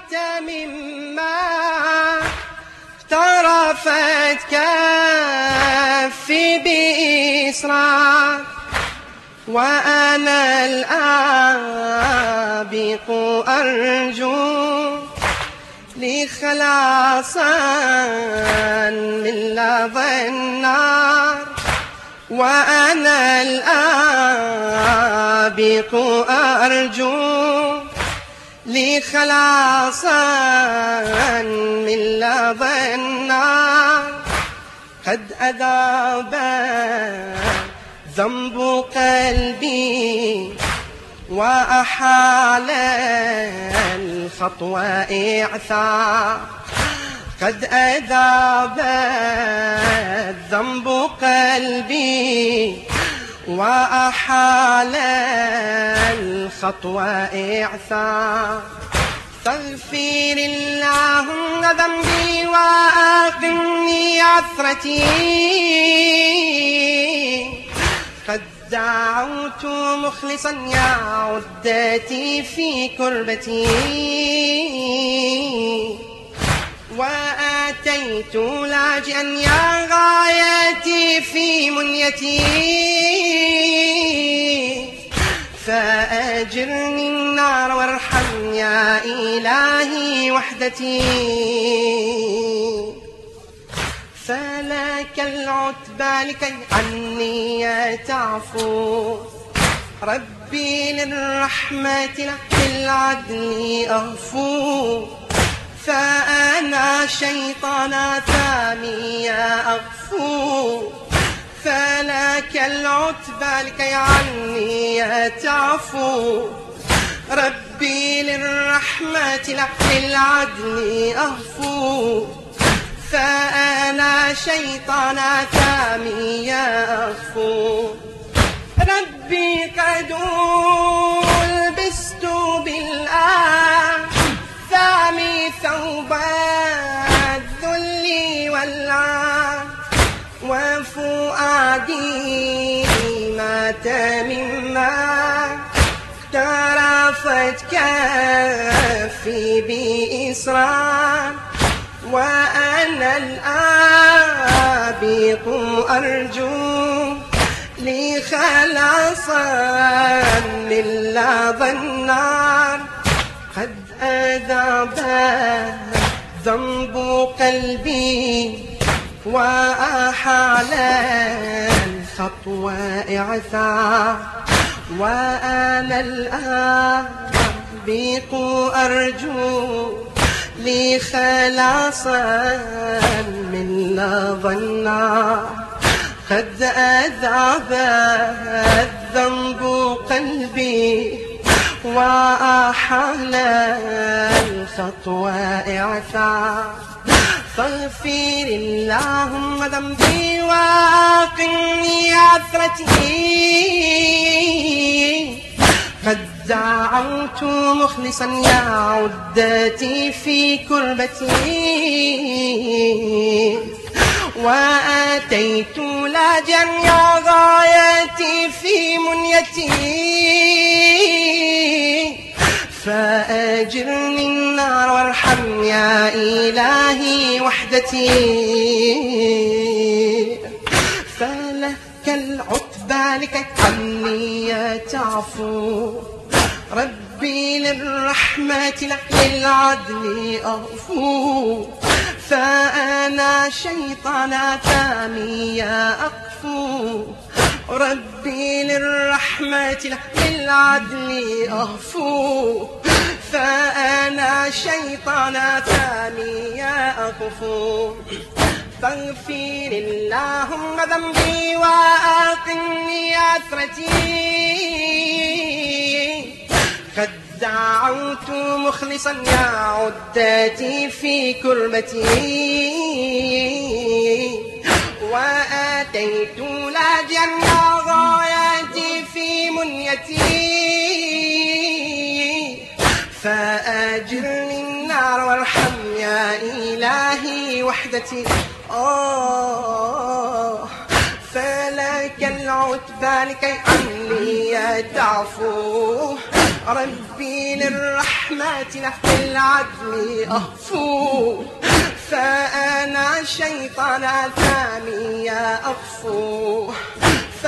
مات مما اقترفت كفي بإسراء وأنا الآبق أرجو لي خلاصا من لظى النار وأنا الآبق أرجو لي خلاصا من لظى النار قد أذاب ذنب قلبي وأحال الخطوة إعثار قد أذاب الذنب قلبي وأحال الخطوة إعثار. استغفر اللهم ذنبي وأقني عثرتي. قد دعوت مخلصا يا عدتي في كربتي. وآتيت لاجئا يا غايتي في منيتي. فأجرني النار وارحم يا إلهي وحدتي. فلك العتبى لكي عني تعفو. ربي للرحمة لك العدل أغفو. فأنا شيطان ثاني أغفو. فلك العتبى لكي عني تعفو ربي للرحمة لك العدل أغفو فأنا شيطان ثامي أغفو ربي وفؤادي مات مما اقترفت كفي بإسرار وأنا الآبق أرجو لي خلاصا النار قد أذاب ذنب قلبي وأحال الخطوة إعثار. وأنا الآبق أرجو لي خلاصا من لظى النار قد أذاب الذنب قلبي وأحال الخطوة إعثار. فاغفر اللهم ذنبي وقني عثرتي قد دعوت مخلصا يا عدتي في كربتي. وآتيت لاجا يا غايتي في منيتي. فأجرني النار وارحم يا إلهي وحدتي. فلك العتبى لكي عني تعفو. ربي للرحمة لك للعدل أغفو فأنا شيطان ثاني أقفو. ربي للرحمة لك للعدل أغفو فأنا شيطان ثاني أغفو فاغفر اللهم ذنبي وأقني عثرتي. قد دعوت مخلصا يا عدتي في كربتي. وآتيت لاجا يا غايتي في منيتي فأجرني النار وارحم يا إلهي وحدتي. آه فلك العتبى لكي عني تعفو. ربي للرحمة نحو العدل أهفو فأنا شيطان ثاني أطفو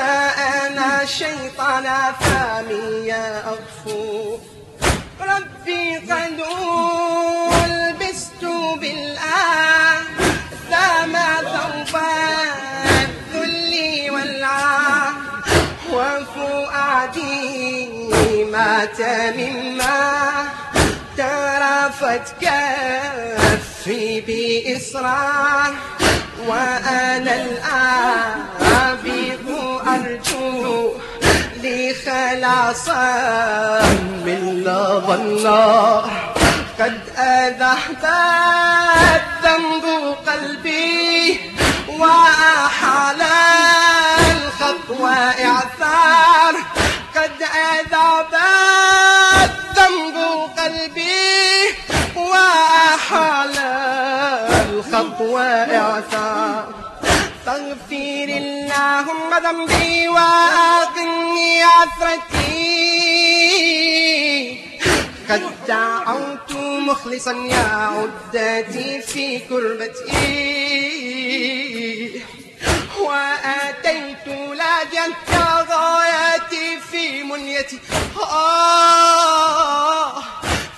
فأنا شيطان ثاني أطفو ربي قد ألبست بالآن ثم ثوب الذل والعار وفؤادي مات مما ترفت كفي بإصرار وأنا الآن خلاصا من لظى النار قد أذهب الذنب قلبي وأحال الخطوة إعثار. قد أذهب الذنب قلبي وأحال الخطوة إعثار. فاغفر اللهم ذنبي عثرتي. قد دعوت مخلصا يا عدتي في كربتي. وآتيت لاجا يا غايتي في منيتي. آه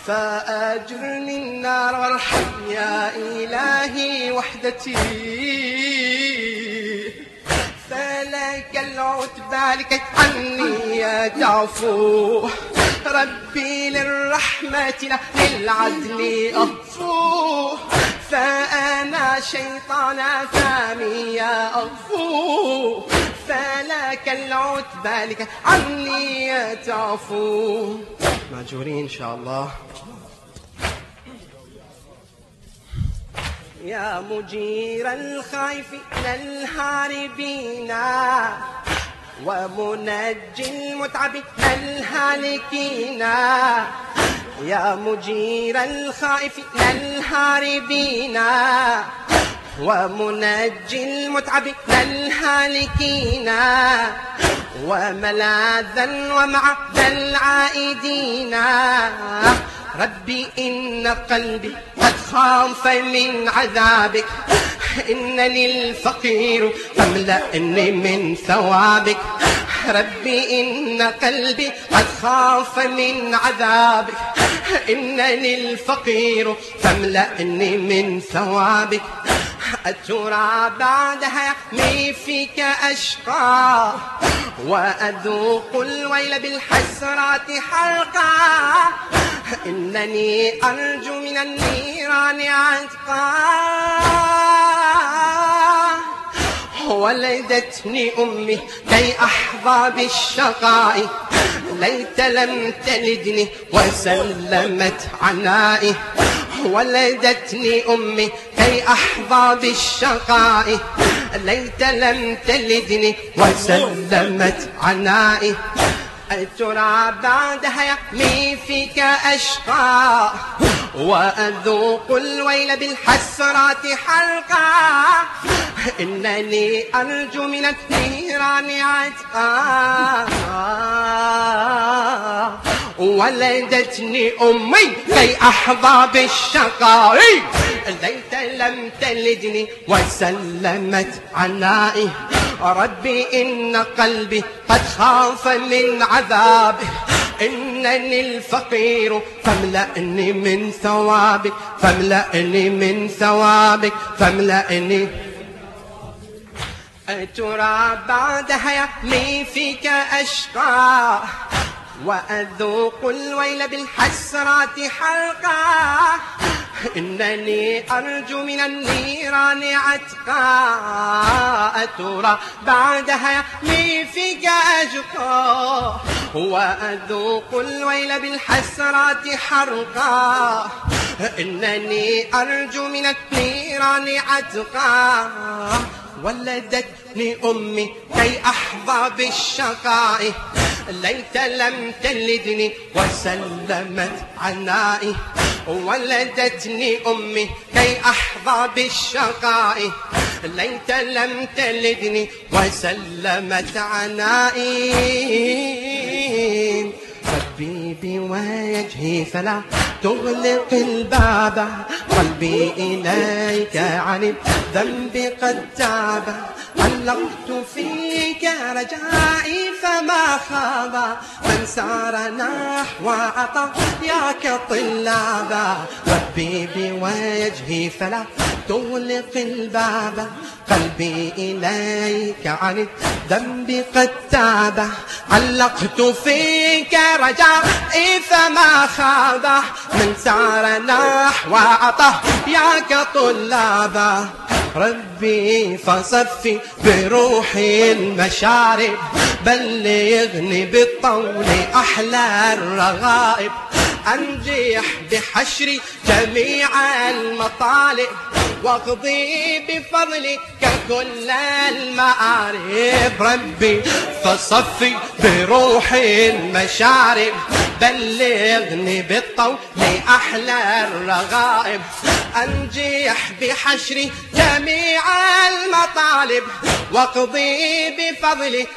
فأجرني النار وارحم يا إلهي وحدتي. لكي عني تعفو ربي للرحمة للعدل أطفو فأنا شيطان ثاني أطفو فلك العتبى لكي عني تعفو ماجورين إن شاء الله. يا مجير الخائفين الهاربين. ومنجي المتعبين الهالكين يا مجير الخائفين الهاربين ومنجي المتعبين الهالكين وملاذا ومعذا العائدين. ربي إن قلبي قد خاف من عذابك. إنني الفقير فاملأني من ثوابك. ربي إن قلبي قد خاف من عذابك. إنني الفقير فاملأني من ثوابك. أترى بعدها يحمي فيك أشقى. وأذوق الويل بالحسرات حرقا إنني أرجو من النيران عتقا ولدتني أمي كي أحظى بالشقاء. ليت لم تلدني وسلمت عنائي. ولدتني أمي كي أحظى بالشقاء. ليت لم تلدني وسلمت عنائي. الترى بعدها يحمي فيك أشقى. وأذوق الويل بالحسرات حلقا إنني أرجو من النيران عتقا ولدتني أمي كي أحظى بالشقاء. ليت لم تلدني وسلمت عنائي. ربي إن قلبي قد خاف من عذابه إنني الفقير فاملأني من ثوابك فاملأني من ثوابك فاملأني. ترى بعدها يحمي فيك أشقى. وأذوق الويل بالحسرات حلقا إنني أرجو من النيران عتقا أترى بعدها يحمي فيك أشقى وأذوق الويل بالحسرات حرقا. إنني أرجو من النيران عتقا. ولدتني أمي كي أحظى بالشقاء. ليت لم تلدني وسلمت عنائي. ولدتني أمي كي أحظى بالشقاء. ليت لم تلدني وسلمت عنائي. ربي بوجهي فلا تغلق الباب. قلبي إليك عن الذنب قد تاب. علقت فيك رجائي فما خاب من سار نحو عطاياك طلابا ربي بوجهي فلا تغلق الباب قلبي إليك عن الذنب قد تاب. علقت فيك رجائي فما خاب من سار نحو عطاياك طلابا ربي فصفي بروحي المشارب بلغني بالطول أحلى الرغائب. أنجح بحشر جميع المطالب واقضي بفضلك كل المآرب. ربي فصفي بروحي المشارب بلغني بالطول أحلى الرغائب. أنجح بحشر جميع المطالب وأقضي بفضلك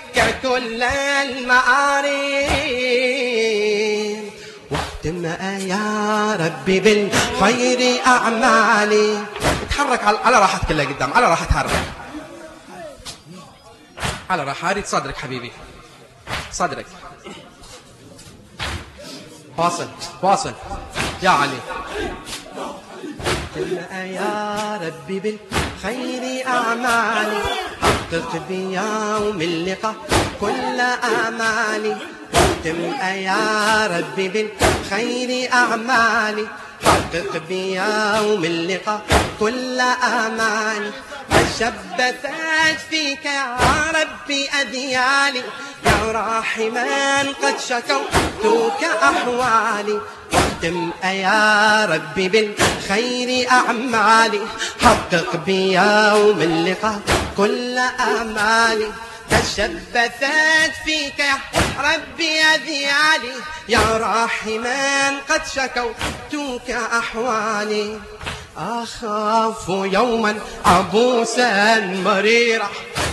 كل المآرب. واختم يا ربي بالخير أعمالي. اتحرك على راحتك اللي قدام على راحة حرك على راحة صدرك حبيبي. صدرك واصل واصل. يا علي. يا ربي بالخير أعمالي. حقق بيوم اللقاء كل آمالي. واختم يا ربي بالخير أعمالي. حقق بيوم اللقاء كل آمالي. تشبثت فيك يا ربي أديالي. يا راحما قد شكوتك أحوالي. واختم يا ربي بالخير أعمالي حقق بيوم اللقاء كل آمالي. تشبثت فيك يا ربي أذيالي يا راحما قد شكوتك أحوالي. أخاف يوما عبوسا مريرا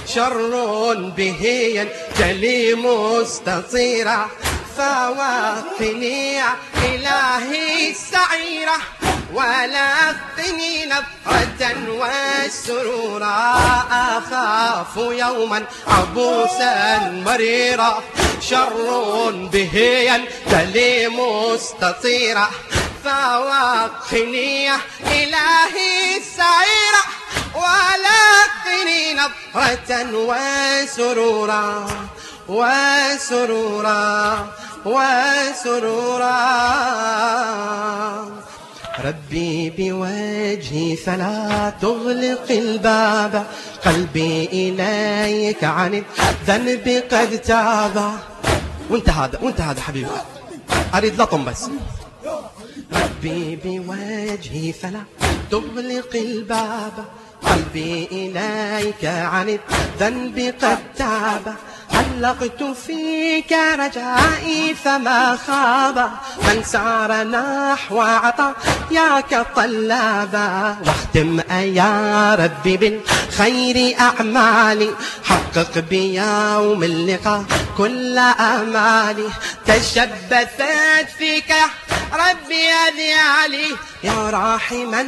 شر به ينجلي مستطيرا فوقني إلهي السعيرة ولقني نفرة وسرورا أخاف يوما عبوسا مريرا شر به ينجلي مستطيرا فوقني إلهي السعيرة ولقني نظرة وسرورا وسرورا وسرورا. ربي بوجهي فلا تغلق الباب قلبي إليك عن الذنب قد تاب. وانت هذا وانت هذا حبيبي. أريد لطم بس. ربي بوجهي فلا تغلق الباب قلبي إليك عن الذنب قد تاب. علقت فيك رجائي فما خاب. من سار نحو عطاياك طلابا واختم يا ربي بالخير أعمالي. حقق بيوم اللقاء كل آمالي. تشبثت فيك يا ربي أذيالي يا راحما